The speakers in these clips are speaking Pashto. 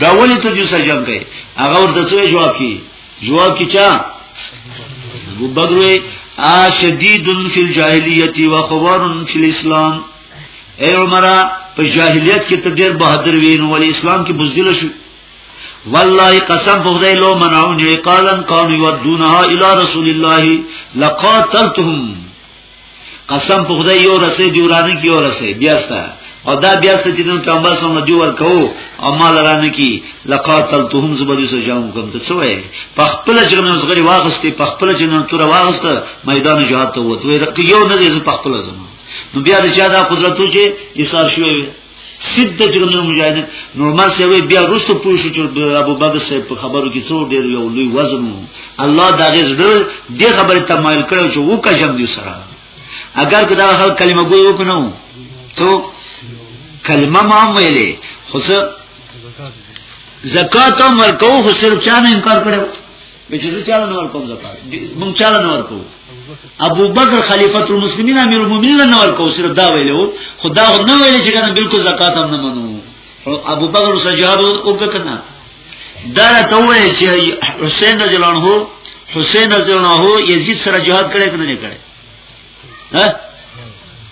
دا ولې ته جوسه جام کوي هغه ورته څه جواب کی جواب کی چا وبګروي ا شدید فی الجاهلیت و خبر فی الاسلام ای عمره په جاهلیت کې ته ډېر بهادر وین ولې اسلام کې بزدل شو والله قسم بغدای لو منعون عقالا قوم يودونها الى رسول الله لقاتلتهم قسم بغدای یو رسې دیورانی کی یو رسې بیاستا او دا بیاستا چې دن پیغمبر سم دی ورکو او مال رانه کی لقاتلتهم زبدی سو جام کوم ته څه وای په خپل جرمن زغری واغستی په خپل جرمن تور واغست میدان جهاد ته وته یو نه زې په خپل زمو نو بیا د چا دا قدرتو چې ایثار شوی سید د جګړې مجاهدین نو ما سوي بیا رسو پوه شو چې ابو بکر صاحب په خبرو کې څو ډیر یو لوی وزن وو الله دا غیز ډیر دې خبره تمایل کړو چې وکه جام دي سره اگر کدا هر کلمه ګوي وکنو څو کلمه ما ویلې خو زکات او مرکو خو صرف چا نه انکار کړو به چې چا نه ورکوم زکات مونږ چا نه ورکوم ابو بکر خلیفۃ المسلمین امیر المؤمنین نه ورکو صرف دا ویلو خدا نه ویل چې کنه بالکل زکات هم نه منو ابو بکر سجاد او کنه دا ته وایي چې حسین رضی الله عنه حسین رضی الله عنه یزید سره جهاد کړی کنه نه کړی ها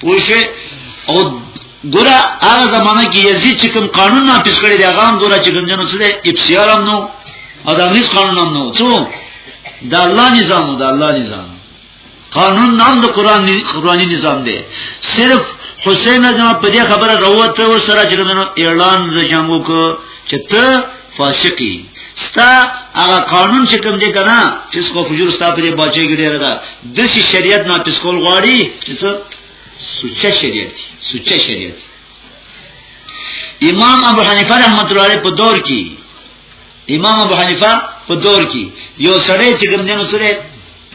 پوښه او ګوره هغه زمانہ کې یزید چې کوم قانون نافذ کړی دی هغه هم ګوره چې کوم جنو څه دی افسیار هم نو او د امریکا قانون هم نو څو د الله نظام د الله نظام قانون نام د قران قرآنی نظام دی صرف حسین اجما په دې خبره روته و سره چې کوم اعلان د جنگو کو چې ته فاسقی ستا هغه قانون چې کوم دی کنه چې څو فجور ستا په دې باچې کې ډیر ده د شریعت نه پس کول غواړي چې څه سوچه شریعت سوچه شریعت امام ابو حنیفه رحمۃ اللہ علیہ په دور کې امام ابو حنیفه په دور کې یو سړی چې کوم دینو سره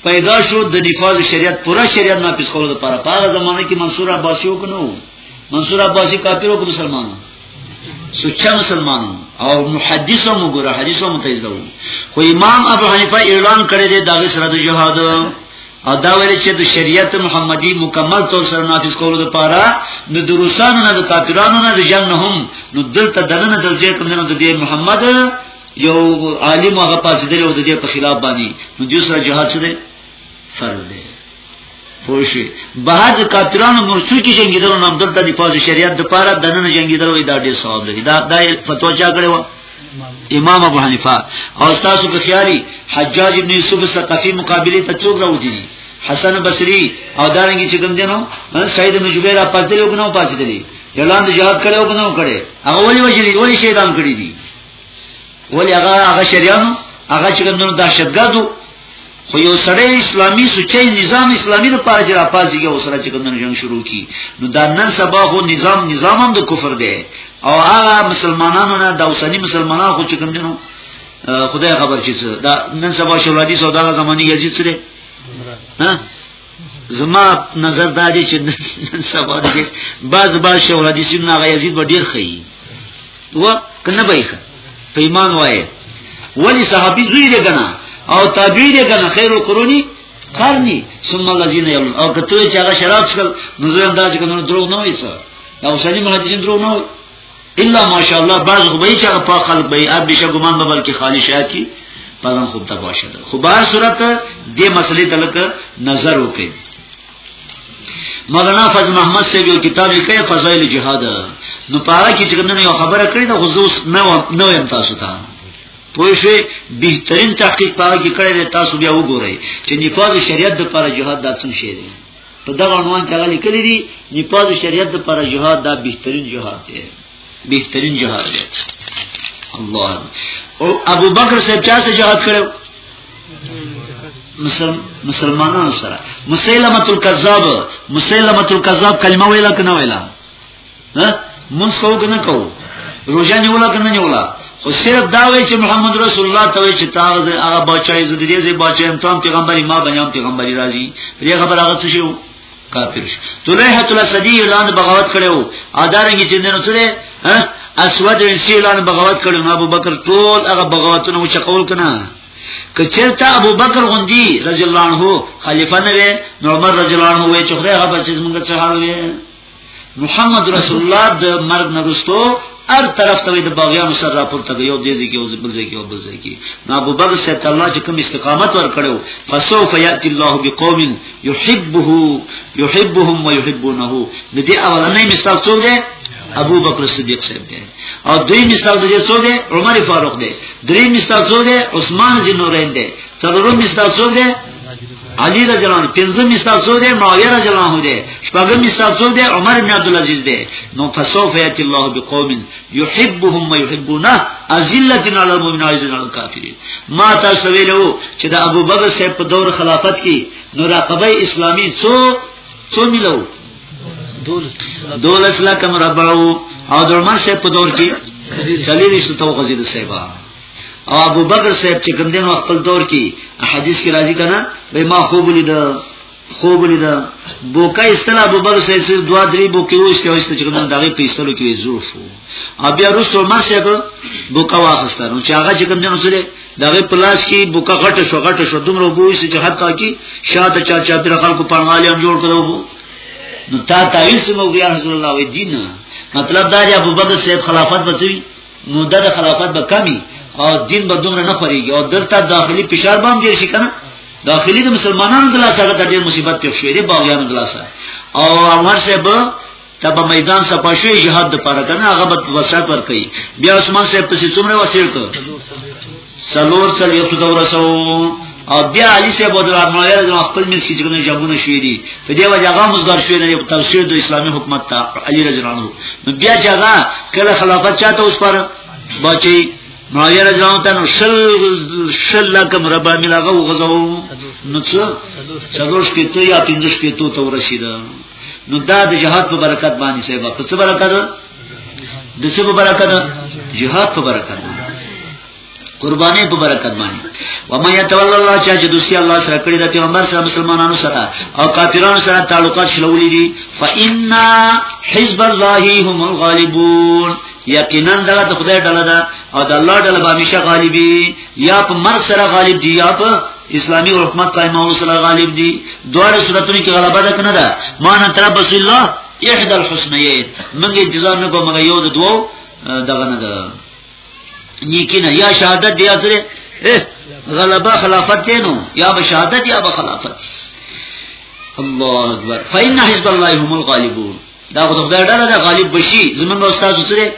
پیدا شو د نفاذ شریعت پورا شریعت نافذ کولو لپاره په هغه زمانه کې منصور عباسی وکنو منصور عباسی کافر او مسلمانو سچا مسلمانو او محدثو مګره حدیثو متیزو خو امام ابو حنیفه اعلان کړی دی دغه سره د جهاد او دا ویل چې د شریعت محمدي مکمل تور سره نافذ کولو لپاره نو د روسانو نه د کافرانو نه د جنهم نو دلته دلنه د ځای کوم نه د محمد یو عالم هغه پاسې دی او د دې په خلاف باندې نو دې سره جهاد څه دی فرض دی پوښي بعد کافرانو مرچو کې جنگیدل نو عبدالله د پوز شریعت د پاره د نن جنگیدل وي دا ډېر ثواب دی دا د فتوا چا کړو امام ابو حنیفه او تاسو په خیالي حجاج ابن یوسف ثقفی مقابله ته څوک راوځي حسن بصری او دارنګي چې کوم دینو سید بن جبیر اپاتل وګنو پاتې دي اعلان د جهاد کړو وګنو کړي هغه ولي وجلی ولي شیطان کړی دي ولی هغه هغه شریانو هغه چې کوم دهشتګردو خو یو سړی اسلامی سوچي نظام اسلامی د پاره جرا پازي یو سره چې کوم جنگ شروع کی نو دا نن سبا خو نظام نظام هم د کفر دی او هغه مسلمانانو نه د اوسنی مسلمانانو خو چې کوم جنو خدای خبر چې دا نن سبا شولادي سودا زماني یزید سره ها زما نظر دا دی چې نن سبا د باز باز شو حدیثین هغه یزید به ډیر خي و کنه به ښه په ایمان وای ولی صحابي زوی دی کنه او تابعی دی کنه خیر القرونی قرنی ثم الذين يلون او کته چې هغه شراب څکل نو زم دا چې کنه درو نه وي څه او سلیم حدیثین درو نه وي الا ماشاءالله بعض خو به چې په خلق به اب بشه ګمان به بلکې خالی شاتی پرم خوب ته باشه ده خو بهر صورت دې مسلې ته لکه نظر وکړي مولانا فضل محمد سے یو کتاب لیکي فضائل جهاد نو پاره کې چې نن یو خبره کړې ده خو زوس نه نه يم تاسو ته پوه شئ بهترین تحقیق پاره کې کړی تاسو بیا وګورئ چې نفاذ شریعت د پاره جهاد داسم شي دی په دغه عنوان کې غلي کړی دي نیپال شریعت د پر جهاد دا بهترین جهاد دی بهترین جهاد دی الله او ابو بکر صاحب چا سره جهاد کړو مسلمانانو سره مسلمه الکذاب مسلمه الکذاب کلمه ویلا کنه ویلا ها مونږ کو کنه کو روزه نیولا کنه نیولا خو صرف دا وی چې محمد رسول الله ته وی چې تاسو هغه بچای زده دې زې بچای هم تام پیغمبري ما بنام پیغمبري راځي پرې خبر هغه څه شو کافر شو طلحه طلحه صدی اعلان بغاوت کړو ادارنګ چې نن سره ها اسود انسی اعلان بغاوت کړو نو ابو بکر ټول هغه بغاوتونه مو چقول کنه کچرتا ابو بکر غندی رضی الله عنه خلیفہ نه نو عمر رضی الله عنه وی چې خدای هغه بچی زمونږ څخه حال وی محمد رسول الله د مرګ نه وروسته هر طرف ته د باغیانو سره راپورته کوي یو دیزي کې او بل ځای کې او بل ځای کې نو ابو بکر صاحب ته الله چې کوم استقامت ورکړو فسوف یاتی الله بقوم یحبه یحبهم ويحبونه د دې اولنې مثال څوک دی ابو بکر صدیق صاحب دی او دوی مثال دی څو دی عمر فاروق دی درې مثال څو دی عثمان ذی نورین دی څلورم مثال څو دی علی رضی الله عنه پنځم مثال څو دی معاویه رضی الله عنه دی شپږم مثال څو دی عمر بن عبد العزيز دی نو فسوف یات الله بقوم يحبهم ويحبونه ازله علی المؤمنین عزیز علی الکافرین ما تاسو ویلو چې د ابو بکر صاحب په دور خلافت کې نو راقبه اسلامی څو څو ملو دولس لکه مربعو او درمن صاحب په دور کې خلیل شتو غزید صاحب او ابو بکر صاحب چې کوم دین خپل دور کې حدیث کې راځي کنه به ما خوب لید خوب لید بوکا استلا ابو بکر صاحب سره دوا درې بوکې وشته وشته چې کوم دغه په استلو کې ظروف او بیا رسو عمر صاحب بوکا واخسته نو چې هغه چې کوم دین سره دغه پلاس کې بوکا غټه شو غټه شو دومره بوې چې حتی کې شاته چا چا پر خلکو پنګالي هم جوړ کړو نو تا تعین سمو بیا رسول الله وی دین مطلب دا چې ابو بکر صاحب خلافت بچوي نو دا د خلافت به کمی او دین به دومره نه خوريږي او دلته داخلي فشار باندې ډیر شي کنه داخلي د مسلمانانو د لاسه د ډیر مصیبت پیښ شوې دي باغیانو د لاسه او عمر صاحب ته په میدان سپاشوي جهاد د پاره کنه هغه به وسات ور کوي بیا عثمان صاحب پسې څومره وسیل کړ سلور سل یو ته ورسو او بیا علی صاحب د رحمه الله د خپل مس کې څنګه جوابونه شوې دي په دې وجه هغه مصدر شوې نه تفسیر د اسلامي حکومت ته علی رضی الله عنه نو بیا چې هغه کله خلافت چاته اوس پر بچي معاویه رضی الله عنه شل شل لک مربع ملاغه وغزو نو څه څلور شپې ته یا پنځه شپې ته ورسیده نو دا د جهاد په برکت باندې سبب په څه برکت د څه په برکت جهاد په برکت قربانې په برکت باندې و ما يتول الله چا چې دوسی الله سره کړی د پیغمبر سره مسلمانانو سره او کافرانو سره تعلقات شلولې دي فإِنَّ حِزْبَ اللَّهِ هُمُ الْغَالِبُونَ یقینا دا د خدای ډله ده او د الله ډله به همیشه غالبي یا په مرګ سره غالب دي یا په اسلامی حکومت قائمولو سره غالب دي دواړه صورتونو کې غلبه ده کنه ده مان تر بس الله احد الحسنیین موږ انتظار نه کوو موږ یو د دوو دغه نه ده نیکینه یا شهادت دی اصله غلبه خلافت دی نو یا به شهادت یا به خلافت الله اکبر فإن حزب الله هم الغالبون دا خدای ډاله ده غالب بشي زمونږ استاد سره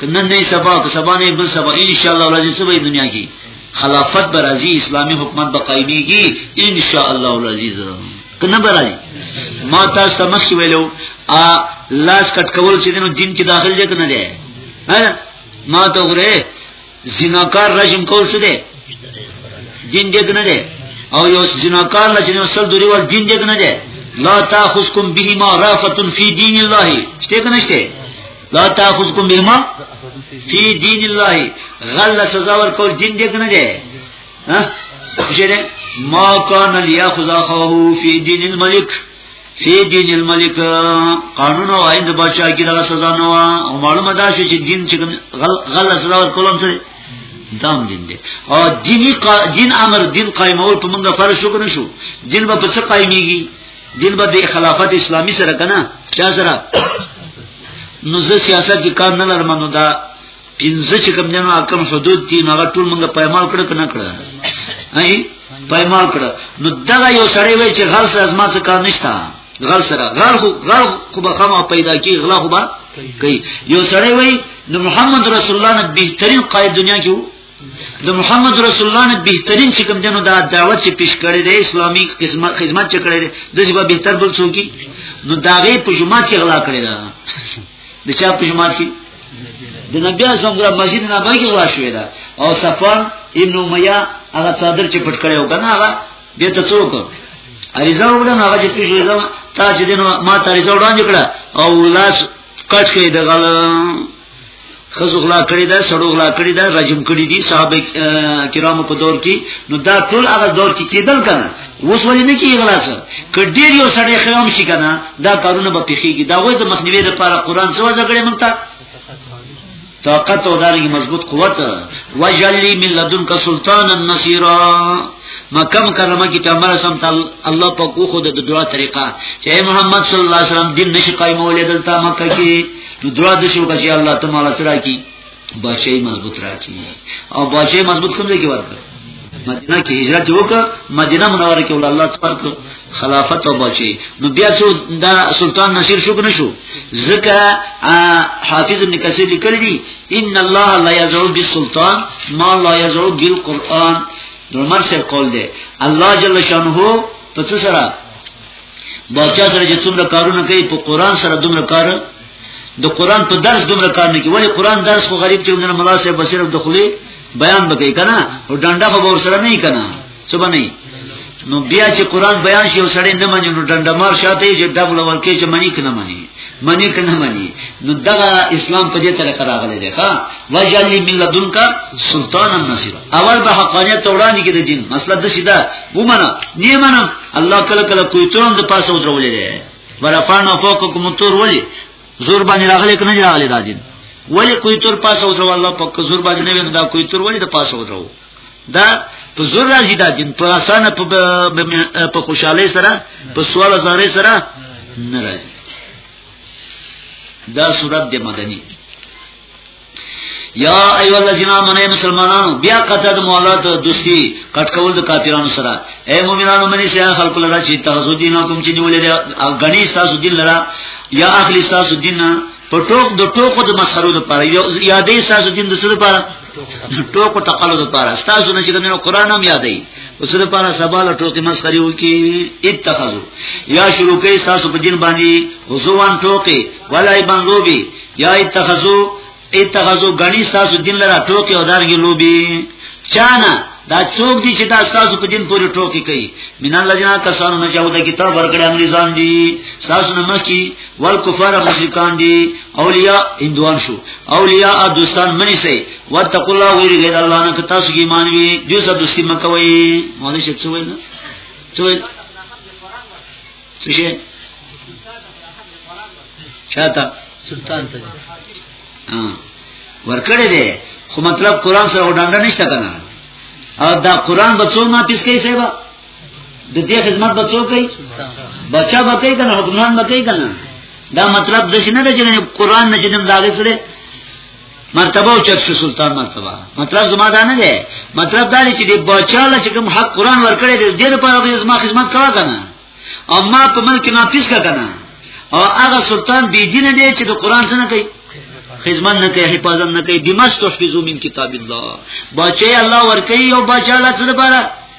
کنه نه سبا که سبا نه بل سبا ان شاء الله ولې سبا دنیا کې خلافت بر ازي اسلامي حکومت به قائميږي ان شاء الله العزيز کنه برای ما تاسو ته مخ ویلو ا لاس کټ کول چې دینو دین کې داخل دي کنه ده ما ته غره زناکار رژیم کول څه ده دین دې کنه ده او یو زناکار لچې نو سر دوری ول دین دې کنه ده لا تاخذکم بهما رافه فی دین الله شته کنه شته لا تاخذکم بهما فی دین الله غل سزا ورکول دین دې کنه دې ها شره ما کان لیاخذ اخوه فی دین الملک فی دین الملک قانون او آئین د بادشاہ کې دغه سزا نه و او معلومه ده چې دین چې غل سزا ورکول هم څه دام دین دی او دینی قا... دین امر دین قائمول په موږ فرض شو کنه شو دین به په څه قائميږي دین به د خلافت اسلامی سره کنه چا سره نو زه سیاست کې کار نه لرم نو دا پنځه چې کوم جنو حکم حدود دي نو هغه ټول موږ پېمال کړ کنه کړ هاي پېمال کړ نو دا یو سړی وای چې غل سره ازما څه کار نشته غل سره غل خو غل خو به خامہ پیدا کی غلا خو به کوي یو سړی وای نو محمد رسول الله نه بهترین قائد دنیا کې د محمد رسول الله نه بهترین چې کوم دنو دا دعوت چې پیش کړی دی اسلامي خدمت خدمت چې کړی دی د دې به بهتر بل څوک نو داغه په جمعه کې غلا کړی دا د چا په جمعه کې د نبی اعظم ګره مسجد نه باندې غلا شوې ده او صفوان ابن امیہ هغه صدر چې پټ کړو کنه هغه به ته څوک اریزه وګړه هغه چې پیش وځه تا چې دنو ما ته اریزه وړاندې کړه او لاس کټ کې د غلا خزو غلا کړی دا سړو غلا کړی دا رجم کړی دي صحابه کرامو په دور کې نو دا ټول هغه دور کې کېدل کنه اوس ولې نه کیږي غلا څه کډیر یو سړی خرام شي کنه دا کارونه به پیخیږي دا وایي د مخنیوي لپاره قران څه وځه کړی مونږ ته طاقت او دارنګ مضبوط قوت وجلی من لدن کا سلطان النصیر مکه مکرمه کې پیغمبر اسلام تعالی الله په کوخو د دعا طریقه چې محمد صلی الله علیه وسلم دین نشي قائمولې دلته مکه کې نو دعا د شو چې الله ته مال سره کی بچي مضبوط راکی او بچي مضبوط کوم ځای کې ورته مدینه کې هجرت وکړه مدینه منوره کې ول الله تبارک خلافت او بچي نو بیا څو دا سلطان نصیر شو کنه شو ځکه حافظ ابن کثیر لیکلی دی ان الله لا یزعو بالسلطان ما لا یزعو بالقران نو مرسه قول دی الله جل شانه په څه سره باچا سره چې څومره کارونه کوي په قران سره دومره کار د قران په درس دومره کار نه کوي ولی قران درس خو غریب چې موږ ملا صاحب بصیر د خلی بیان بکې کنه او ډنډه خو ور سره نه کنه څه باندې نو بیا چې قران بیان شي او سړی نه مني نو ډنډه مار شاته یې ډبل ورکې چې منی کنه منی منی کنه منی نو دغه اسلام په دې طریقه راغلی دی ښا وجلی من لدنک سلطان النصر اول به حقانیت وړاندې کې د دین مسله د سیده ومنه نه منم الله کله کله کوی ترون د پاسه ودرولې ده ورفعنا فوقکم الطور ولی زور باندې راغلی کنه راغلی دا دین ولی کوی تر پاسه ودرو الله پاک زور باندې نه ویني دا کوی تر ولی د پاسه ودرو دا په زور راځي دا دین په اسانه په په خوشاله سره په سوال زاره سره نه راځي دا صورت د مدني یا ایو الذین آمنوا مسلمانانو بیا قطع د موالات دوستی کټ کول د کافرانو سره اے مومنانو منی سیا خلق لرا چې تاسو دین کوم چې نیولې او غنی تاسو دین لرا یا اخلی تاسو دین په ټوک د ټوکو د مسخرو لپاره یا دې تاسو دین د څه لپاره ټوکو تقلد لپاره تاسو نه چې د قران هم یادې اوس لپاره سباله ټوکې مسخري وکي اتخذو یا شروع کې تاسو په دین باندې حضوان ټوکې ولای باندې یا اتخذو اتخذو غنی تاسو دین لرا ټوکی او دارګي لوبي چانا دا څوک دي چې دا تاسو په دین پورې ټوکی کوي من الله جنا کسانو نه جوړ د کتاب ورکړي انګریزان دي تاسو نه مخکي ول کفار مشرکان دي اولیاء هندوان شو اولیاء دوستان منی سي وتقوا الله ویری الله نه تاسو کې ایمان وي دوی سره دوستي مکوي مولوی شپ څه ویل څه ویل څه شي چاته سلطان ته ها ورکړې دي خو مطلب قران سره وډانډه نشته کنه او دا قران به څو ما پیس کوي سیبا د دې خدمت به څو کوي بچا به کوي کنه حکمران به کوي کنه دا مطلب د شنه د جنې قران نه چې دم داغه سره مرتبه او چت شو سلطان مرتبه مطلب زما دا نه دی مطلب دا دی چې د بچاله چې کوم حق قران ورکړي د دې لپاره به زما خدمت کوا کنه او ما په ملک نه پیس کا کنه او هغه سلطان بی دین دی چې د قران څخه کوي خدمت نه کوي حفاظت نه کوي دمشق تحفظو من کتاب الله بچي الله ورکي او بچاله څه لپاره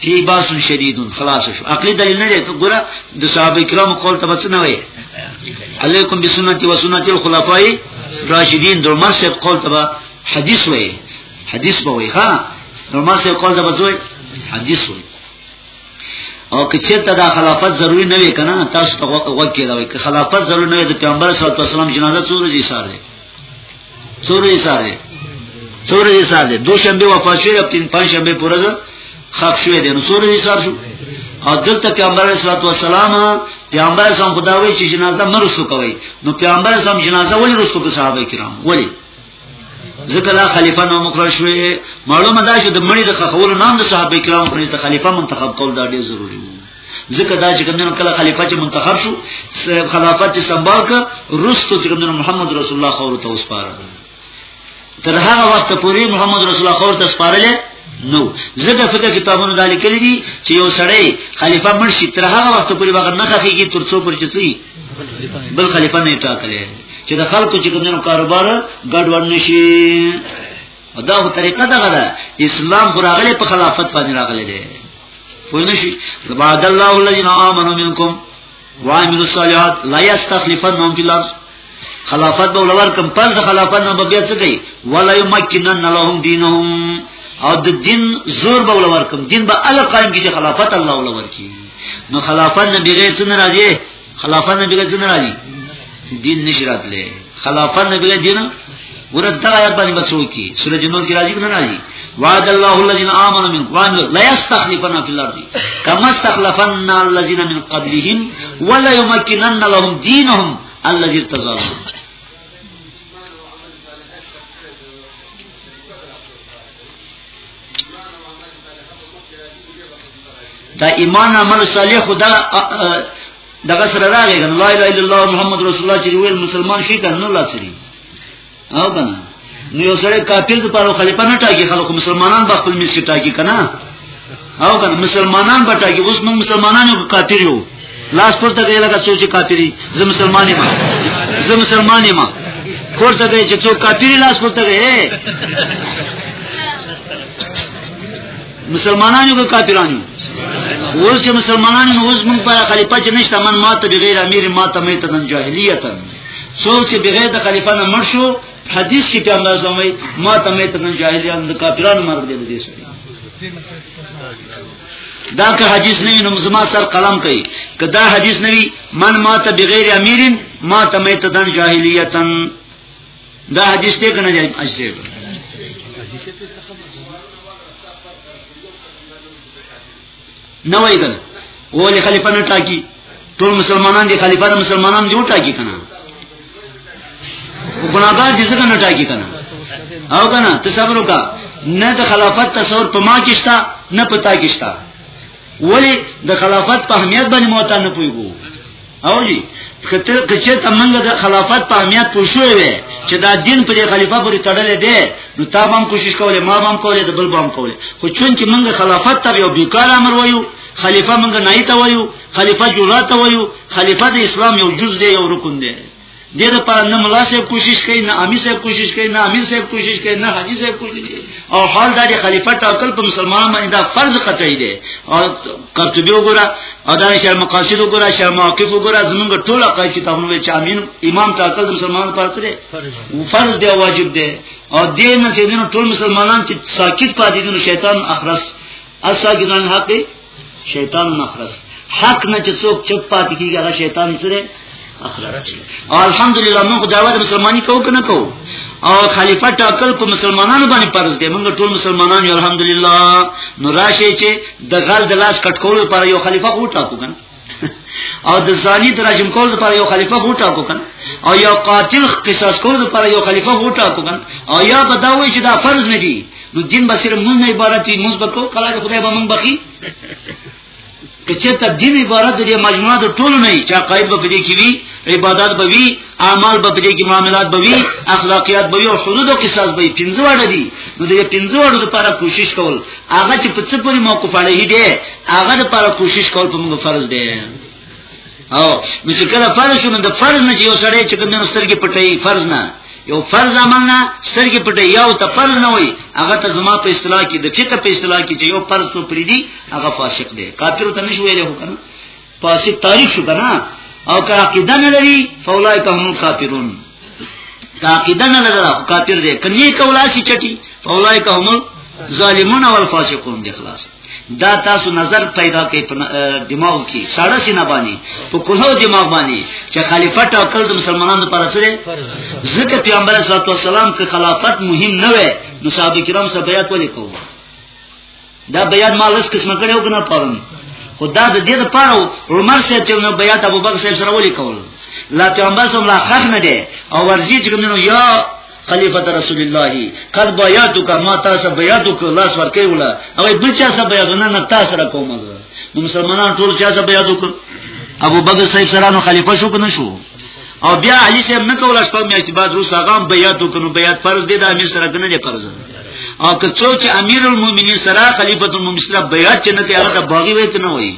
فی باس شدید خلاص شو عقلی دلیل نه دی ته ګوره د صحابه کرامو قول ته بس نه وای علیکم بسنتی و سنت الخلفاء راشدین در مرسب قول ته حدیث وای حدیث به وای ها در مرسب قول ته بس وای حدیث وای او که چیرته دا خلافت ضروری نه وي کنه تاسو ته وګورئ که خلافت ضروری نه وي د پیغمبر صلی الله علیه وسلم جنازه څو ورځې سره څوره یې ساري څوره یې ساري دوشنبه وفات شوی او تین پنځه شنبه پورز خاک شوی دی نو څوره یې سار شو او دلته پیغمبر علیه الصلاه والسلام پیغمبر اسلام خدا وی چې جنازه مرسو کوي نو پیغمبر اسلام جنازه ولې رسو په صحابه کرام ولې ځکه دا خلیفہ نو مقرر شوی معلومه ده چې د مړي د خخولو نام د صحابه کرام پر خلیفہ منتخب کول دا ډیر ضروری دی ځکه دا چې کومنه کله خلیفہ چې منتخب شو خلافت چې سنبال ک رستو چې کومنه محمد رسول الله خور ته وسپاره تر هغه وخت پورې محمد رسول الله خور ته سپارل نو زګه فقہ کتابونو دالې کړی دي چې یو سړی خلیفہ مرشي تر هغه وخت پورې وغه نه خخېږي تر څو پر چتي بل خلیفہ نه ټاکلې چې د خلکو چې کومنه کاروبار ګډوډ نشي دا طریقه دغه ده اسلام خو راغلی په خلافت باندې راغلی دی ونشي بعد الله الذين امنوا منكم وعملوا الصالحات لا يستخلفنهم في الارض خلافت به ولور کم پس د خلافت نه بیا څه کوي ولا يمكنن لهم دينهم او د دین زور به ولور کم دین به ال قائم کی چې خلافت الله ولور کی نو خلافت نه بغیر څه ناراضي خلافت نبی له څنګه راځي دین نشرات لې خلافت نبی له دین ورته دا آیات باندې بسو کی سورۃ نور کې راځي کنه راځي وعد الله الذين امنوا منكم وان لا يستخلفن في الارض كما استخلفن الذين من قبلهم ولا يمكنن لهم دينهم الذي ارتضى لهم دا ایمان عمل صالح خدا دغه سره راغی کنه لا اله الا الله محمد رسول الله چې ویل مسلمان شي کنه الله سری او کنه نو یو سره کافر د پاره خلیفہ نه ټاکی خلکو مسلمانان به خپل مشر ټاکی کنه او کنه مسلمانان به ټاکی اوس موږ مسلمانان یو کافر یو لاس پورته کوي لکه څوک چې کافری زه مسلمان یم زه مسلمان یم پورته کوي چې څوک کافری لاس پورته کوي مسلمانانو کو کافرانو اوس چې مسلمانانو اوس موږ په خلیفہ چې نشته من ماته بغیر امیر ماته مې تن جاهلیت څوک چې بغیر د خلیفہ نه مړ شو حدیث کې پیغمبر زموږ ماته مې تن جاهلیت د کافرانو مرګ دی دې سره دا که حدیث نه نو زما سر قلم کوي که دا حدیث نه وي من مات بغیر امیر مات میتتن جاهلیتن دا حدیث ته کنه جاي اجازه نه وای کنه ولې خلیفہ نه ټاکی ټول مسلمانان دي خلیفہ د مسلمانان دی وټاکی کنه ګناګار دي څنګه نه ټاکی کنه او کنه ته صبر وکا نه د خلافت تصور په ما کې شتا نه پتا کې شتا ولی د خلافت په اهمیت باندې موتا نه پویګو او جی خطر کچه تمنګ د خلافت په اهمیت پوښوي وي چې دا دین پر خلیفہ پورې تړلې دی نو تا هم کوشش کوله ما هم کوله د بل هم کوله خو چون چې موږ خلافت ته یو بیکار امر وایو خلیفہ موږ نه ایته وایو خلیفہ جوړا ته وایو خلیفہ د اسلام یو جز دی یو رکن دی دې لپاره نه ملا صاحب کوشش کوي نه امیر صاحب کوشش کوي نه امیر صاحب کوشش کوي نه حاجی صاحب کوشش کوي او حال دا دی خلیفہ ټاکل په مسلمان باندې دا فرض قطعی دی او قرطبی وګوره او دا شر مقاصد وګوره شر مواقف وګوره زمونږ ټول عقاید کتابونه چې امین امام ټاکل د مسلمان لپاره کړی فرض دی واجب دی او دین چې دین ټول مسلمانان چې ساکت پاتې دي شیطان اخرس اسا کې ځان حق دی شیطان مخرس حق نه چې څوک چپ پاتې کیږي هغه شیطان سره مخرس دی او الحمدلله موږ دعوت مسلمانۍ کوو کنه کوو او خلیفہ ټاکل په مسلمانانو باندې فرض دی موږ ټول مسلمانان یو الحمدلله نو راشي چې د غل د لاس کټکول لپاره یو خلیفہ وټاکو کنه او د زانی د رجم کول لپاره یو خلیفہ وټا کو کنه او یو قاتل قصاص کول لپاره یو خلیفہ وټا کو کنه او یا بداوی چې دا فرض نه دی نو دین به صرف مونږ نه عبارت وي مونږ به کو کله خدای به مونږ بخي کچه ته دین عبارت دی مجموعه د ټولو نه چې عقاید به پدې کې وي عبادت به وي اعمال به پرې کې معاملات به وي اخلاقیات به وي او حدود او قصاص به وي پنځه وړه دي نو دې پنځه وړو لپاره کوشش کول هغه چې په څه پورې موقف اړې دي هغه لپاره کوشش کول په موږ فرض دی او مشه کله فرض شونه د فرض نه یو سړی چې کوم سترګې پټي فرض نه یو فرض عمل نه سترګې پټي یو ته فرض نه وي هغه ته زما په اصطلاح کې د فقہ په اصطلاح کې چې یو فرض ته پریدي هغه فاسق دی کافر ته نشوي له حکم فاسد تاریخ شو کنه او که عقیده نه لري فولایک هم کافرون که عقیده نه لري کافر دي کني کولا شي چټي فولایک هم ظالمون او الفاسقون دي خلاص دا تاسو نظر پیدا کوي په دماغ کې ساړه سینه باندې په کلو دماغ باندې چې خلیفہ ټاکل د مسلمانانو لپاره سره ځکه پیغمبر صلی الله علیه وسلم ته خلافت مهم نه و نو صحابه کرام سره بیعت ولې کوو دا بیان ما لس قسم کړو کنه پرم خدا د دې لپاره عمر صاحب چې نو بیا ابو بکر صاحب سره ولي کول لا پیغمبر صلی الله خخ نه دی او ورزي چې نو یا خلیفۃ رسول الله قد بیاتک ما تاسو بیاتک الله سور کوي ولا او بل چا سره بیات نه نه تاسو سره کوم نو مسلمانان ټول چا سره بیات وکړ ابو بکر صاحب سره نو خلیفہ شو کنه شو او بیا علی صاحب نه کول شپږ میاشتې بعد روس هغه هم بیعت وکړو بیعت فرض دی د امیر سره کنه دی فرض او که څوک چې امیر المؤمنین سره خلیفۃ المؤمنین سره بیعت نه کوي هغه باغی وایته نه وایي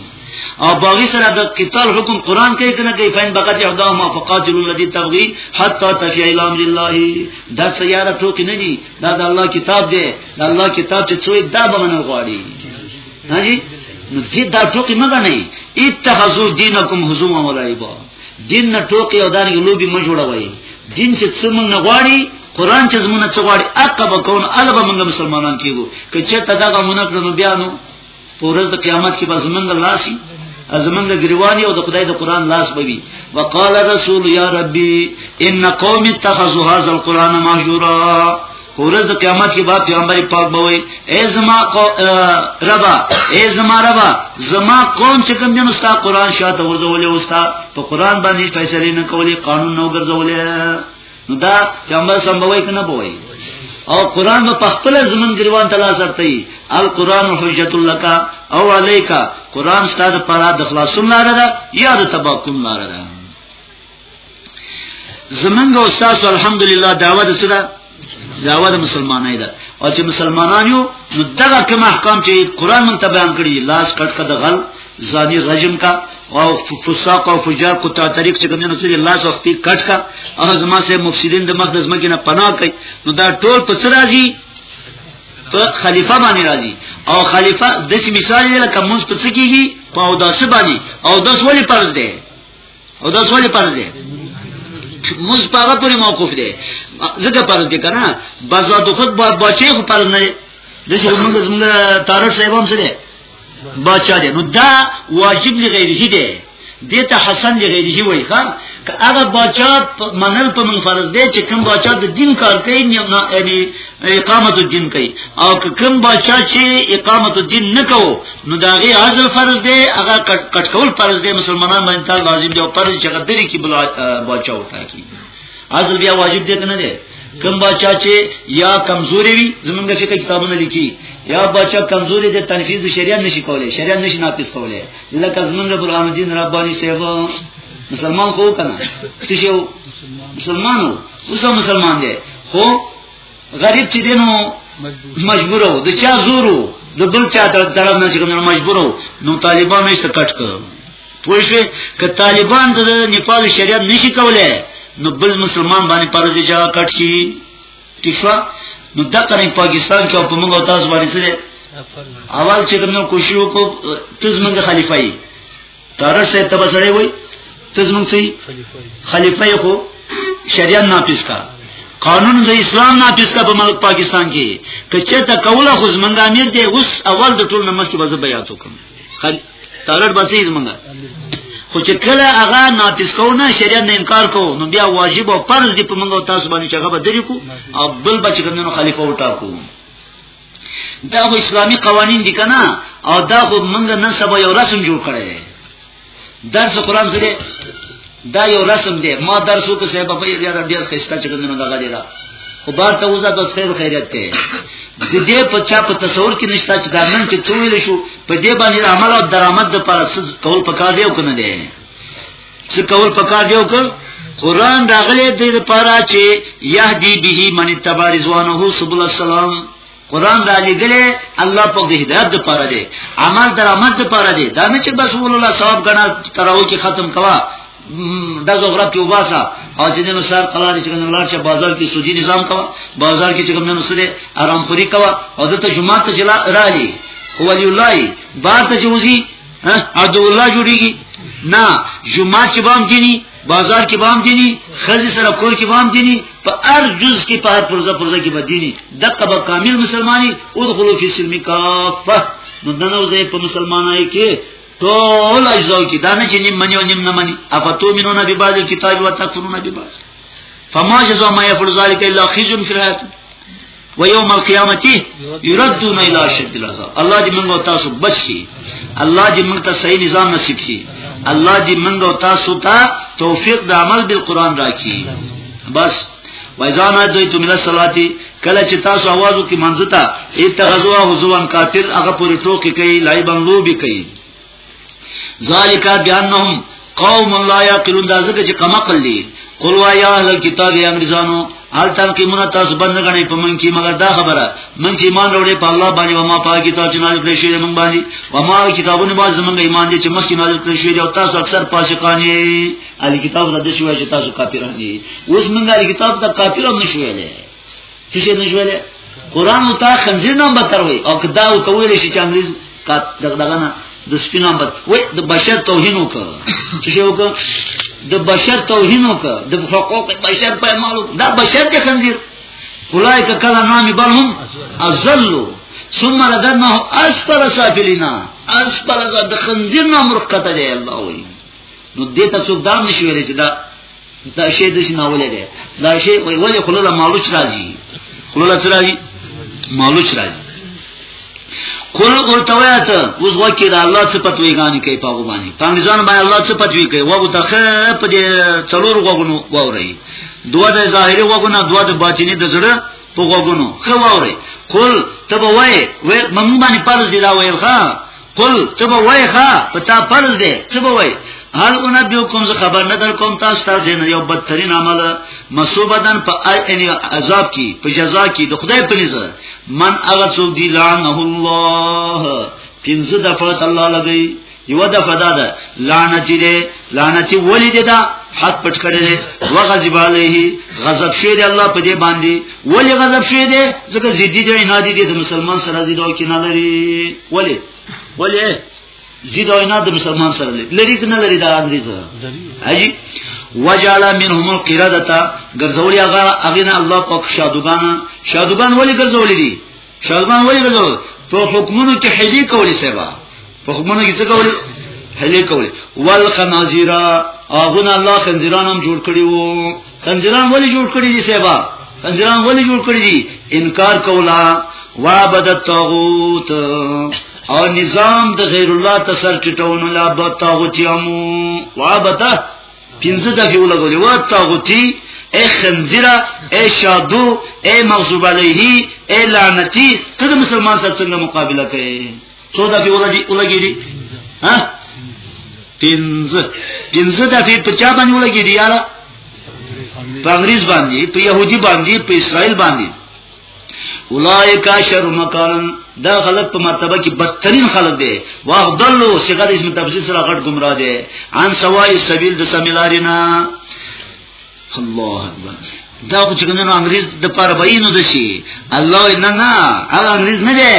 او باغی سره د قتال حکم قران کوي کنه کوي فین بقت یحدا ما فقاتل الذی تبغي حتا تفی الى امر الله دا سیاره ټوک نه دي دا د الله کتاب دی د الله کتاب چې څوک دا به منل غواړي هاجی نو دې دا ټوک مګنه اتخذوا دینکم هزوا ولایبا دین نه ټوکی او دانګ لوبي مې جوړوي دین چې څومره نه غواړي قران چې زمونه څه غواړي عقب کون البه موږ مسلمانان کیږو که چې ته دا غمونه کړو بیا نو پورز د قیامت کې به زمونږ لاسي زمونږ ګریوانی او د خدای د قران لاس بوي وقال رسول یا ربي ان قوم اتخذوا هذا القران مهجورا پورز د قیامت کې بعد پیغمبر پاک بوي ای زما کو ربا ای زما ربا زما قوم چې کوم جن استاد قران شاته ورزولې استاد په قران باندې فیصله نه کولې قانون نو ګرځولې نو دا پیغمبر سم بوي کنه بوي او قران په خپل زمون ګریوان تعالی سرتي القران حجت لك او عليك قران ستاسو پر د خلاصون لاره ده یا د تباکم لاره ده زمنګ او تاسو الحمدلله دعوه ده سره دعوه د مسلمانای ده او چې مسلمانان یو نو دغه کوم احکام چې قران مون ته بیان کړی لاس کټ کړه د غل زانی رجم کا او فساق او فجار کو تا طریق چې کومه نسل الله سو خپل کټ کا او زما سه مفسدین د مقدس مکه نه پناه کوي نو دا ټول په سر راځي په خلیفہ باندې راځي او خلیفہ د مثال لکه مونږ په څه کیږي په او داسه باندې او داس ولی فرض دی او دا سوال پر دی موږ په هغه پورې موقوف دی زګه پر دی کنه بازار د خود با بچي خو پر نه د چې موږ زموږ تاریخ صاحب هم سره بچا دی نو دا واجب لغیره دی دیتا حسن دی غیری جی وای خان که هغه بچا منل په من فرض دی چې کوم بچا د دین کار کوي نه یعنی اقامت الدین کوي او کوم بچا چې اقامت الدین نکو نو داغه عزل فرض دی هغه کټ کول فرض دی مسلمانان باندې تل لازم دی او فرض چې قدرې کې بلا بچا وتا کی عزل بیا واجب دی کنه دی کم بچا چې یا کمزوري وي زمونږ چې کتابونه لیکي یا بچا کمزوري د تنفیذ شریعت نشي کولای شریعت نشي نافذ کولای لکه زمونږ برهان الدین رباني صاحب مسلمان خو کنه چې مسلمانو اوس مسلمان دی خو غریب چې دینو مجبور وو د چا زور وو د بل چا تر طرف نه چې کوم مجبور وو نو طالبانو یې کټ کړ پوه شئ ک طالبان د نیپال شریعت نشي کولای نو بل مسلمان باندې پاره دي جا کټ شي ٹھیک شو نو دا کاري پاکستان کې په موږ تاسو باندې سره اول چې کوم کوشش وکړو تاسو موږ خلیفای تارش صاحب ته بسړې وای ته زمونږ سي خلیفہ خو شریعت نافذ کا قانون د اسلام نافذ کا په ملک پاکستان کې کچه ته کوله خو زمونږ امیر دی اوس اول د ټول نماز کې وځه بیا تو کوم تارش بسې زمونږ خو چې کله هغه نافذ کو نه شریعت نه انکار کو نو بیا واجب او فرض دی په موږ تاسو باندې چې هغه بدري کو او بل بچ کوم نو خلیفہ وټاکو دا خو اسلامی قوانین دي کنه او دا خو موږ نن سبا یو رسم جوړ کړی درس قرآن سره دا یو رسم دی ما درسو کې صاحب په یو ډیر خسته چې کوم نه غلې دا خو بار ته وځه بس خیر خیرت ته د دې په چا په تصور کې نشته چې دا نن چې څو ویل شو په دې باندې عمل او درآمد لپاره څه کول پکار دی او کنه دی څه کول پکار دی او که قران راغلی د دې لپاره چې يهدي به من تبع رضوانه سبحان السلام قران را لګلې الله په دې هدایت د پاره دی عمل در عمل د پاره دی دا نه چې بس ول الله ثواب غنا تراو کې ختم کوا د زغرب کې وباسا او چې نو سر قرار چې نن لار چې بازار کې سودی نظام کوا بازار کې چې کوم نن سره آرام خوري کوا او د ته جمعه ته جلا را لې هو ولي الله بار ته جوزي ها ادو الله جوړیږي نه جمعه کې بام دینی بازار کې بام دینی خزي سره کور کې بام دینی په هر جز کې په هر پرزه پرزه کې بدینی دغه به کامل مسلمانی او دخلوا فی سلم کافه نو دنه وزې په مسلمانای کې ټول اجزاء کې دانه چې نیم منی او نیم نه منی افتو منو نبی باز کتاب و تکفرون نبی باز فما جزاء ما يفعل ذلك الا خزي في الحياه و یوم القیامت یردون الی اشد العذاب الله دې موږ تاسو بچي الله دې موږ ته صحیح نظام نصیب کړي الله دې موږ تاسو ته توفیق د عمل بالقران راکړي بس وایزانا دوی تم له صلاتی کله چې تاسو आवाज وکي منځتا اتغزوا حزوان قاتل هغه پوری ټوکی کوي لای بنلو به کوي ذالک بیانهم قوم لا یعقلون دا ځکه چې کما قلی قل وا یا اهل الكتاب یا امرزانو هل تم کی مون تاسو باندې غنی په من کی مگر دا خبره من چې ایمان وروړي په الله باندې و ما پاک کتاب چې نازل کړی شوی من باندې و ما کتابونه باندې زمونږ ایمان دي چې مخکې نازل کړی شوی او تاسو اکثر فاسقان یې اهل کتاب ته د شوی چې تاسو کافران دي اوس موږ اهل کتاب ته کافران نشویلې څه شي نشوله قران او تا خنزیر نام بتر وي او کدا او ته ویل شي چې انګريز کا دغه نه د سپین نام بت وي د بشر توهین وکړه څه شي وکړه د بشر توهین وکړه د حقوق بشر په مالو دا بشر ته خنزیر اولای که کلا نامی بل هم ازلو ثم ردنه اسفل سافلینا اسفل د خنزیر نام رخته دی الله وي نو دې ته څوک دا نشي ویل چې دا دا شی د شناولې ده دا شی وای وای خلل مالوچ راځي خلل څه راځي مالوچ راځي قل ورتویا ته اوس وکی دا الله څه پتوی غانی کوي په غوبانی په انګریزان باندې الله څه پتوی کوي وګو ته په دې څلور غوګونو ووري دوه د ظاهري غوګونو دوه د باطینی د زړه په غوګونو خو ووري قل ته به وای ممنون باندې پرز دی دا ویل ښا قل تبا وای خا پتا فرض دی تبا وای هل انبیوکم ز خبر ندر کوم تاسو ته دین یو بدترین عمل مسوبدن په یعنی عذاب کی په جزا کی د خدای په نزه من هغه څوک دی لعنه الله پنځه دفعه الله لګی یو دفعه دا ده لعنت دې لعنتی ولی دی دا حق پټ کړی دی وغضب علیه غضب شوی دی الله په دې باندې ولی غضب شوی دی ځکه زیدی دی نه دی د مسلمان سره زیدو کې نه لري ولی ولی زیدو نه د مسلمان سره لري لري کنه لري دا انګریز هاجی وجعل منهم القرده ګرځولیا غا اغینا الله پاک شادوغان شادوغان ولی ګرځولې دي شلمان ولی غزول په حکمونو کې حلی کولی سبا په حکمونو کې څه کولی حلی کولی والخنازیرا اغه الله خنزیران هم جوړ کړی وو خنزیران ولی جوړ کړی دي سبا خنزیران ولی جوړ کړی دي انکار کولا وعبد الطاغوت او نظام د غیر الله تسر چټون لا بتاغوتیامو وعبد پنځه دغه ولګولې و طاغوتی اے خنزیرا اے شادو اے مغضوب علیه اے لعنتی ته د مسلمان سره څنګه مقابله کوي څو دغه ولګي ولګي دي ها پنځه پنځه دغه په چا باندې ولګي دي یاره په انګریز باندې په يهودي باندې په اسرائیل باندې اولائک شر مکان دا خلق په مرتبه کې بدترین خلق دی واغدلوا صيغه د اسم تفسیر سره غټ گمراه دی عن سوای سبیل د سمیلارینا الله اکبر دا خو څنګه نو انګريز د پاره وینو د شي الله نه نه هغه انګريز نه دی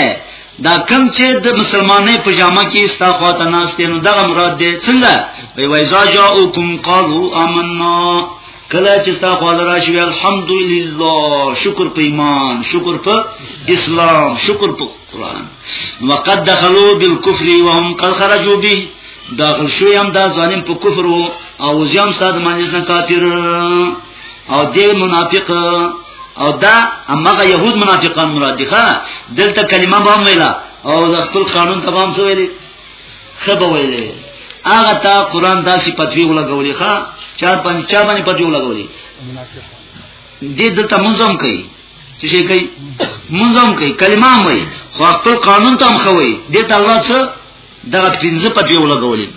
دا کم چې د مسلمانې پجامه کې ستا خواته ناشته نو دغه مراد دی څنګه وای وای زاجا او کوم قالو امننا کله چې ستا خو الله راشي الحمدلله شکر په ایمان شکر په اسلام شکر په قران وقد دخلوا بالكفر وهم قد خرجوا به داخل شوی هم دا ظالم په کفر وو او زیام ساده مانځ نه کافر او دې منافق او دا امغه يهود منافقان مراد دي ښا دلته کلمه به ویلا او د خپل قانون تمام سو ویلي سبا ویلې هغه تا قران داسې پتوی ولګولې ښا چا باندې چا باندې پتوی ولګولې دې د تمنظم کوي چې شي کوي منظم کوي کلمه وي خو خپل قانون ته مخوي دې ته الله څه دغه پنځه پتوی ولګولې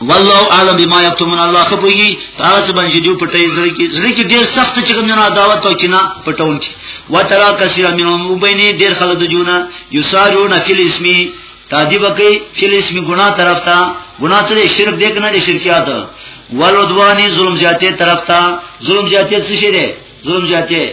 والله اعلم بما یکتمون الله خپوی تاسو باندې جو پټې زړه کې زړه کې ډیر سخت چې کوم نه دعوت او کینا پټون کی وترا کثیر منهم وبینه ډیر خلک د جونا یسارون فی الاسم تادیب کوي فی الاسم ګنا طرف ته ګنا څه شرک دې کنه شرکیات ولودوانی ظلم زیاته طرف ته ظلم زیاته څه شي دې ظلم زیاته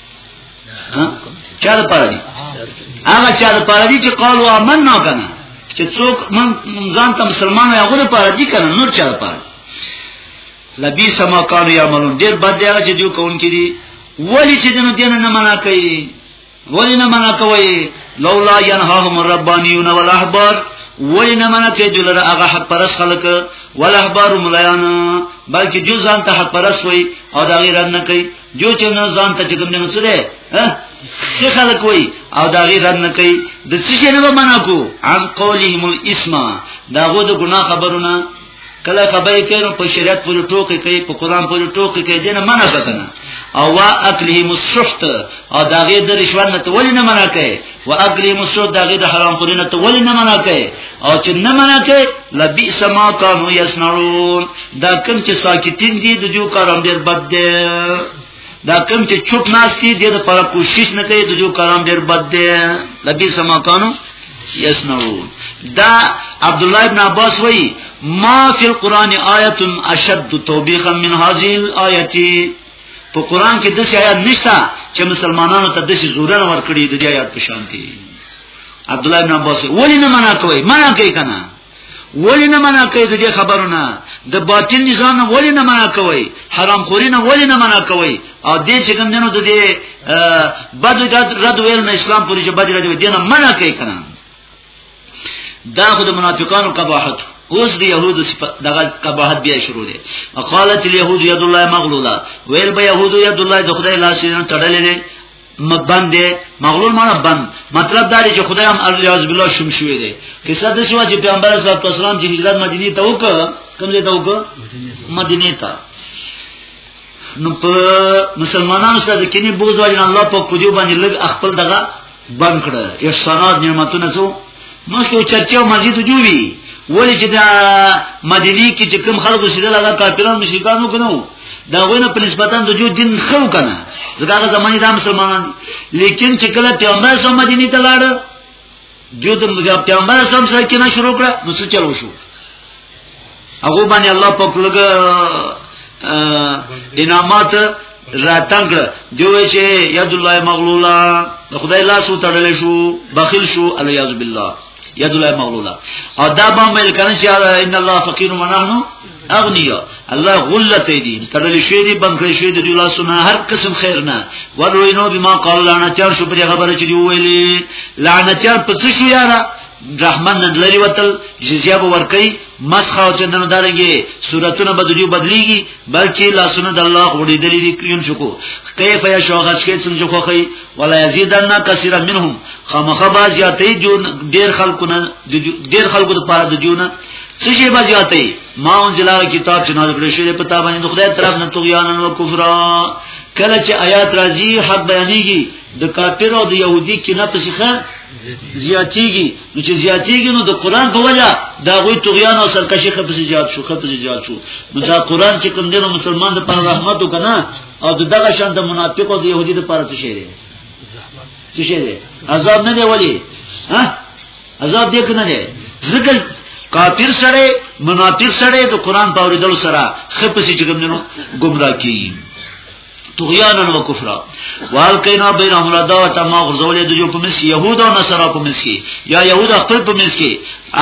چا د پاره دي هغه چا د پاره دي چې قول او امن نه کنه چې څوک من ځان ته مسلمان یا غوړ پاره دي کنه نور چا د پاره لبي سما کانو یعملون ډیر بد دی هغه چې دوی کوون کړي ولی چې دنو دین نه منا کوي ولی نه منا کوي لولا ينهاهم الربانيون والاحبار ولی نه منا کوي دلر هغه حق پرس خلک والاحبار ملایان بلکې جزان ته حق پرس وي او دا غیر نه کوي جو چې نو ځان ته چې کوم نه مسره څه خلک وای او دا غي رد نه کوي د څه شي نه معنا کو عن قولهم الاسم دا غو د ګناه خبرونه کله خبرې کوي په شریعت پورې ټوکې کوي په قران پورې ټوکې کوي دنه منع کړنه او وا اکلهم السحت او دا غي د رشوت نه تول نه منع کوي و اکلی مسو دغه د حرام خوري نه ته ولې نه منع کوي او چې نه منع کوي لبی سما کانو یسنعون دا کوم چې ساکتین دي د جو کارم ډیر بد دي دا کوم چې چوپ ناشتي دي د پر کوشش نه کوي د جو کارم ډیر بد دي لبی سما کانو یسنعون دا عبد الله ابن عباس وای ما فی القران آیه اشد توبیخا من هذه الايه په قران کې د څه آیات نشته چې مسلمانانو ته د څه زورن ورکړي د دې آیات په شان دي عبد الله بن عباس ولی نه منع کوي منع کوي کنه ولی نه منع کوي د دې خبرونه د باطل نظام نه ولی نه منع کوي حرام خوري نه ولی نه منع کوي او دې چې ګندنو د دې بد رد ویل نه اسلام پوری چې بد رد ویل نه منع کوي کنه دا خو د منافقانو قباحت اوس د يهودو دغه قباحت بیا شروع دي وقالت اليهود يد الله مغلوله ويل به يهود يد الله د خدای لاس یې تړلې دي مبند دي مغلول معنی بند مطلب دا دی چې خدای هم اعوذ بالله شم شوې دي کیسه د شو چې پیغمبر صلی الله علیه وسلم چې هجرت مدینه ته وکړ کوم ځای ته وکړ مدینه ته نو په مسلمانانو سره کې نه بوز واجب الله په کوجو باندې لږ خپل دغه بند کړه احسانات نعمتونه سو مخکې چرچا مسجد جوړي ولی چې دا مدینه کې چې کوم خلکو سیدل هغه کافرانو مشرکانو کنو دا غوینه په نسبتا د جو دین خو کنه ځکه هغه زمانه د مسلمانان لیکن چې کله پیغمبر سم مدینه ته لاړ جو د پیغمبر سم سره کې نه شروع کړه نو څه چلو شو هغه باندې الله پاک لګ انعامات راتنګ کړ دیو چې ید الله مغلولا خدای لاس وتړل شو بخیل شو الیاذ بالله ید الله مغلولا او دا به مل کنه چې ان الله فقیر و نحنو اغنیا الله غلت دی تړل شوی دی بند کړی شوی دی لاسونه هر قسم خیر نه ولوینو بما قال لعنت چار شو پر خبره چې دی ویلي لعنت چار پس شو یاره رحمان نن لري وتل جزيه به ورکي مسخه او چندن دارنګي صورتونه بدلیو بدلیږي بلکې لاسونه د الله وړي دلی دي کین شکو کیف یا شوغش کې څنګه خو خي ولا یزيدن کثیر منهم خامخه با زیاتې جو ډیر خلکو نه ډیر خلکو د پاره د جون څه شي با زیاتې ما انزل کتاب چې نازل کړی شوی په تابع نه خدای طرف نه طغیان او کفر کله چې آیات راځي حق بیانېږي د کافر او د يهودي کې نه پسخه زیاتیږي نو چې زیاتیږي نو د قران په وجه دا غوي طغیان او سرکشي خپل زیات شو خپل زیات شو نو دا قران چې کوم دینو مسلمان د پر رحمت وکنه او د دغه شان د منافق او د يهودي د پر څه شي دی څه شي دی عذاب نه دی ولی ها عذاب دې کنه دی ذکر کافر سره منافق سره د قران په اوریدل سره خپل چې کوم دینو گمراه کیږي طغیانا و کفرا وال کینا بین امر دا تا ما غزولې د یو په مس يهود او نصارا په مس کې یا يهود خپل په مس کې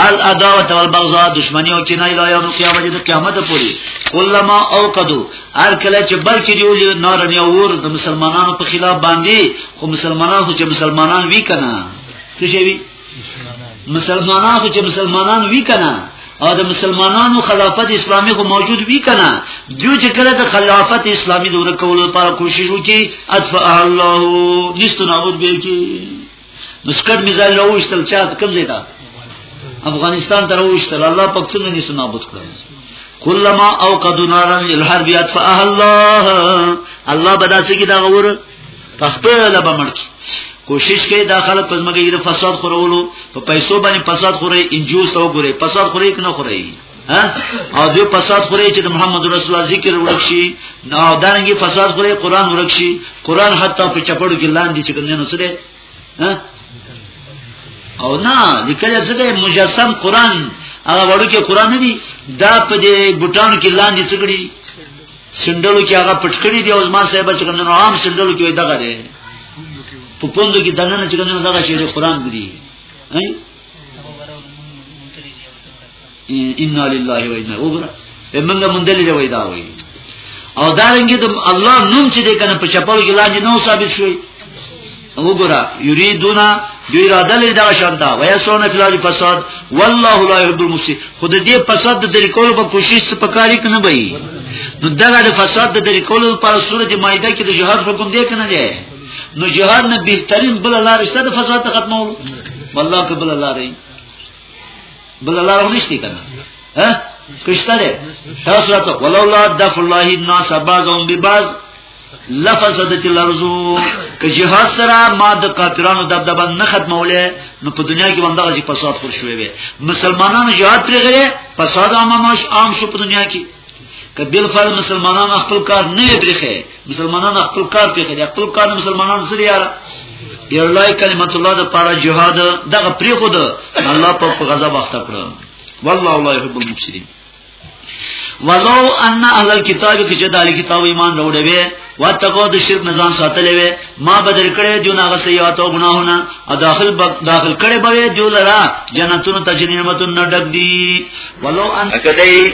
ال عداوت والبغضاء دشمنی او کینه اله یوم قیامت د قیامت پورې کلمہ او قدو هر کله چې بلکې یو نار نه اور د مسلمانانو په خلاف باندې خو مسلمانانو چې مسلمانان وی کنه څه شي مسلمانان خو چې مسلمانان وی کنه او د مسلمانانو خلافت اسلامی خو موجود وی کنه جو چې کله د خلافت اسلامی دوره کولو لپاره کوشش وکي ادفع الله نشته نابود به کی مسکټ میزایل راوښتل چا کوم ځای ته افغانستان ته راوښتل الله پاک څنګه نشته نابود کړل کلما او قدنارا للحرب یطفئها الله الله بداسه کی دا غور تخپل به مرچ کوشش کوي دا خلک پس مګي د فساد خورولو په پیسو باندې فساد خوري انجوس او ګوري فساد خوري کنه خوري ها او دوی فساد خوري چې د محمد رسول الله ذکر ورکشي نو دانګي فساد خوري قران ورکشي قران حتی په چپړو کې لاندې چې کنه نو سره او نه لیکل څه مجسم قران هغه وړو کې قران نه دی دا په دې بوتانو کې لاندې څه کړی سندلو کې هغه پټ کړی دی او ما صاحب چې کوم عام سندلو کې دغه دی په پوندو کې دنه چې کوم دغه شی قران دی ان لله و انا وګره موږ مونږ دلې وای دا وای او دا رنګ د الله نوم چې دې کنه په چپاو کې لاندې نو ثابت شوی وګره یریدونا دوی را دلې دا شانتا ویا سونه فلاج فساد والله لا يحب المفسد خود دې فساد د دې کولو په کوشش څخه پکاري کنه بې نو دغه د فساد د دې کولو لپاره سورته مائده کې د جهاد حکم دی کنه دی نو جهاد نه بهترین بل لار شته د فساد ختمولو والله که بل لار ای بل لار ونشتی کنه ها کشته ده تاسو راته ولولا دف الله الناس بعضهم ببعض لفظت الارزو که جهاد سره ما د کافرانو دبدبه نه ختمولې نو په دنیا کې باندې غزي فساد پر شوې وي مسلمانانو جهاد پرې غره فساد عام عام شو په دنیا کې که بل فرض مسلمانانو خپل کار نه پرې مسلمانان خپل کار پیخه دي خپل کار مسلمانان سره یاره یړلای کلمت الله د پاره جهاد دغه پری خود الله په غضب اخته کړو والله لا يحب المفسدين ولو ان اهل الكتاب کې چې د اهل کتاب ایمان وروړي وي واتقوا د شرک نزان ساتلې وي ما بدل کړي جو ناغه سیئات او ګناهونه او داخل بق داخل کړي به جو لرا جنتونو تجنیمتون نه ډک دي ولو ان کدی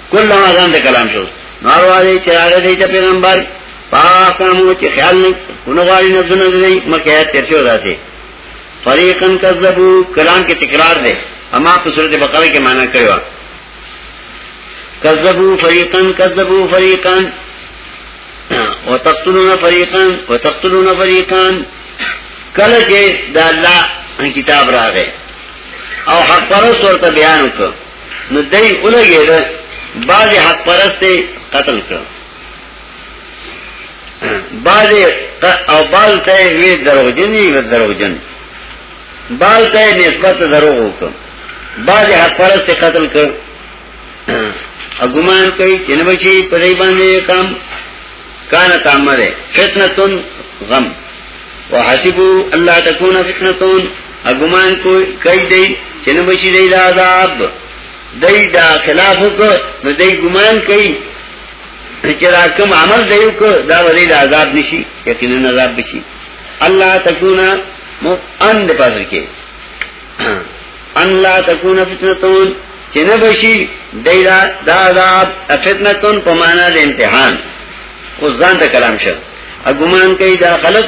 کله ما ځان ته کلام شو نار والے چې هغه دې ته پیغمبر پاکمو چې خیال نه کونه غواړي نه زنه دې مکه تیر شو راځي فریقن کذبو کلام کې تکرار دی اما په سورته بقره کې معنا کړو کذبو فریقن کذبو فریقن وتقتلون فریقن وتقتلون فریقن کله چې د الله کتاب راغی او حق پرس ورته بیان وکړ نو دای اولګی ده بعض حق پرست قتل کړ بعض او بعض ته وی دروغجنی و دروغجن بعض ته نسبت دروغ وکړ بعض حق پرست قتل کړ اګمان کوي چې نه بچي په دې باندې کام کانا تامه ده فتنتون غم وحسبو اللہ تکون فتنتون اگمان کوئی کئی دی چنو بشی دی دا عذاب دی دا خلاف کو نو دی گمان کئی چرا کم عمل دیو کو دا ولی دا عذاب نشی یقینا عذاب بشی اللہ تکون مو اند پاسر کے ان لا تکون فتنتون چې نه بشي دایدا دا دا فتنتون په معنا د امتحان او ځان ته کلام شه اګومان کوي دا خلق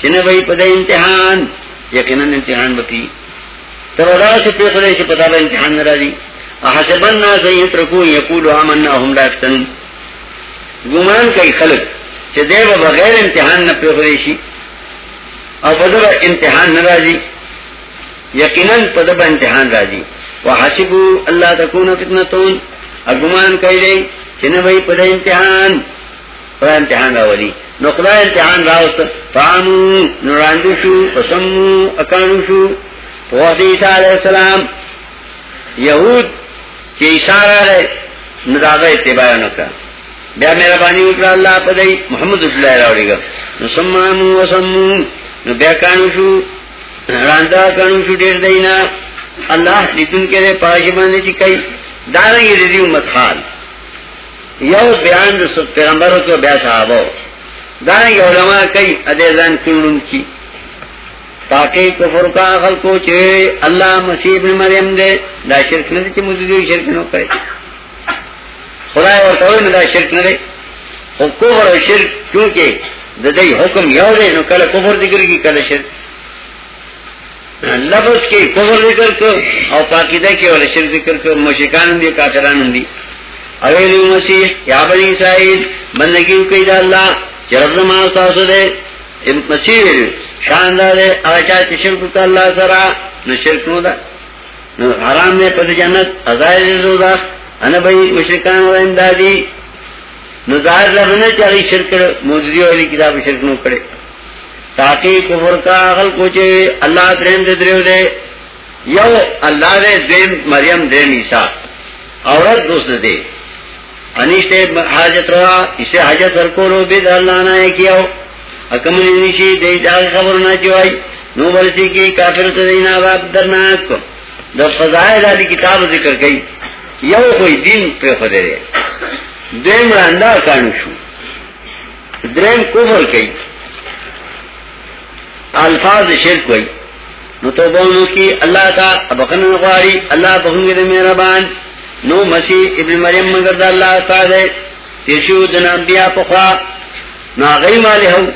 چې نه وي په د امتحان یقینا امتحان وکي تر دا چې په خله چې پتا به امتحان نه راځي احسب الناس یترکو یقول آمنا هم لا یفتنون ګومان کوي خلق چې دی به بغیر امتحان نه پیښ شي او په دغه امتحان ناراضي یقینا په دبا امتحان راځي وحسبو الله تكون فتنتون اګمان کوي دی چې نه وي په امتحان په امتحان راولي نو خدای امتحان راوست فامو نوراندو شو قسمو اکانو شو په وخت عیسی علی السلام يهود چې عیسی راغی نو داغه اتباع نه کړ بیا مهرباني وکړه الله په دې محمد رسول الله راوړي نو سمامو وسمو نو بیا کانو شو راندا کانو شو ډیر دینا الله لیدون کې نه پاج باندې چې کوي دا نه یې دې امت حال یو بیان د پیغمبرو ته بیا صحابه دا نه علماء کوي ا دې ځان کولم کی پاکي کفر کا خلکو چې الله مسیح ابن مریم دې دا شرک نه چې موږ دې شرک نه کوي خدای ورته وایي نو دا شرک نه دی خو کفر او شرک چونکه د دې حکم یو دی نو کله کفر ذکر کی کله شرک لفظ کې کفر ذکر کو او پاکیده کې ول شرک ذکر کو مشرکان دي کافرانو دي اویل مسیح یا بنی اسرائیل بندگی کوي د الله چې رب زما تاسو دې مسیح شاندار هغه چې شرک کوي الله سره نو شرک نه ده نو حرام نه په جنت ازای دې زودا ان به مشرکان و اندازي نو ظاهر لبنه چاري شرک موجودي والی کتاب شرک نو کړي تاکي کفر کا عقل کوچي الله درین دې درو دې یو الله دې دین مریم دې عیسی اورت دوست دې انشته حاجت روا اسے حاجت ورکولو بيد الله نه کیو حکم نشي د دا خبرونه جوړي نو ورسي کې کافر ته دینا عذاب درناک د فضائل علی کتاب ذکر کړي یو خو دین په خدای دیم راندا کانو شو دریم کفر کړي الفاظ شرک وای نو توبه نو کی الله تا بخنه غواړي الله بخنه دې مهربان نو مسیح ابن مریم مگر د الله تعالی تیشو د نبیا په خوا نو هغه مالې هو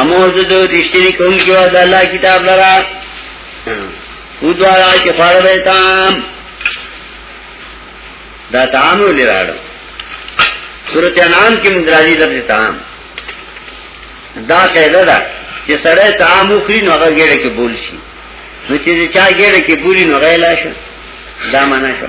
امو زه د رښتینی کوم کې واه د الله کتاب لرا او دوارا چې خواړه به تام دا تام ولې راړو سورۃ انعام کې مدرازي لفظ تام دا قاعده ده چې سړی تام وخوري نو هغه ګډه کې بول شي نو چې چا ګډه کې بولی نو غیلا شو دا معنا شو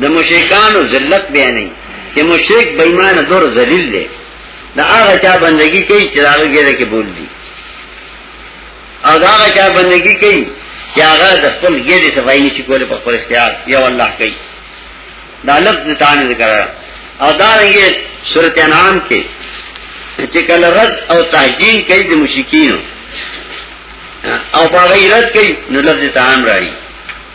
د مشرکانو ذلت بیانې چې مشرک بېمانه دور ذلیل دی دا هغه چا بندگی کوي چې هغه ګره کې بول دي او دا هغه چا بندگی کوي چې هغه د خپل ګره صفائی نشي کولای په خپل اختیار یو الله کوي دا لفظ د تانه ذکر او دا رنګه سورته انعام کې چې کله رد او تهجین کوي د مشرکین او په غیرت کوي نو لفظ تام راړي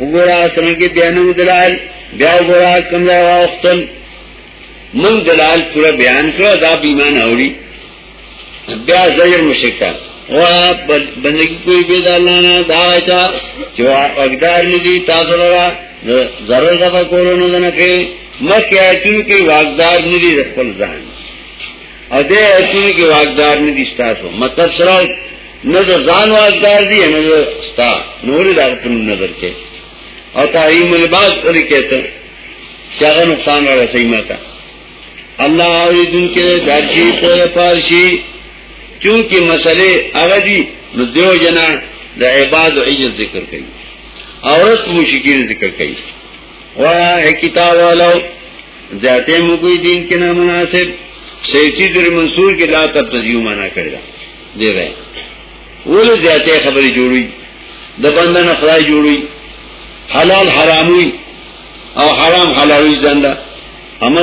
وګورا څنګه بیانو دلال بیا وګورا کوم ځای واختل من دلال پورا بیان کړو دا بیمان اوړي بیا زیر مشکا وا بندگی کوئی بيد الله نه دا چا چې اقدار ندي تاسو لرا ضرور دا کولونه نه کې مکه اتو کې واقدار ندي خپل ځان او دې ایتونه کې واقدار نه دي تاسو مطلب سره نه ځان واقدار دي نه ستا نور دا په نظر کې او تعیم الباس پر کې ته څنګه نقصان را رسي ماته الله اوی دن کې دارشي په پارشي چونکه مسئله هغه دي نو دیو جنا د عباد او عجز ذکر کوي عورت مشکین ذکر کوي وایا اے کتاب والو زیاته مو کوئی دین کې نه مناسب سیتی در منصور کې لا تر تزیو معنا کړی دی وای ولې زیاته خبرې جوړوي د بندن خدای جوړوي حلال حراموي او حرام حلالوي ځنده اما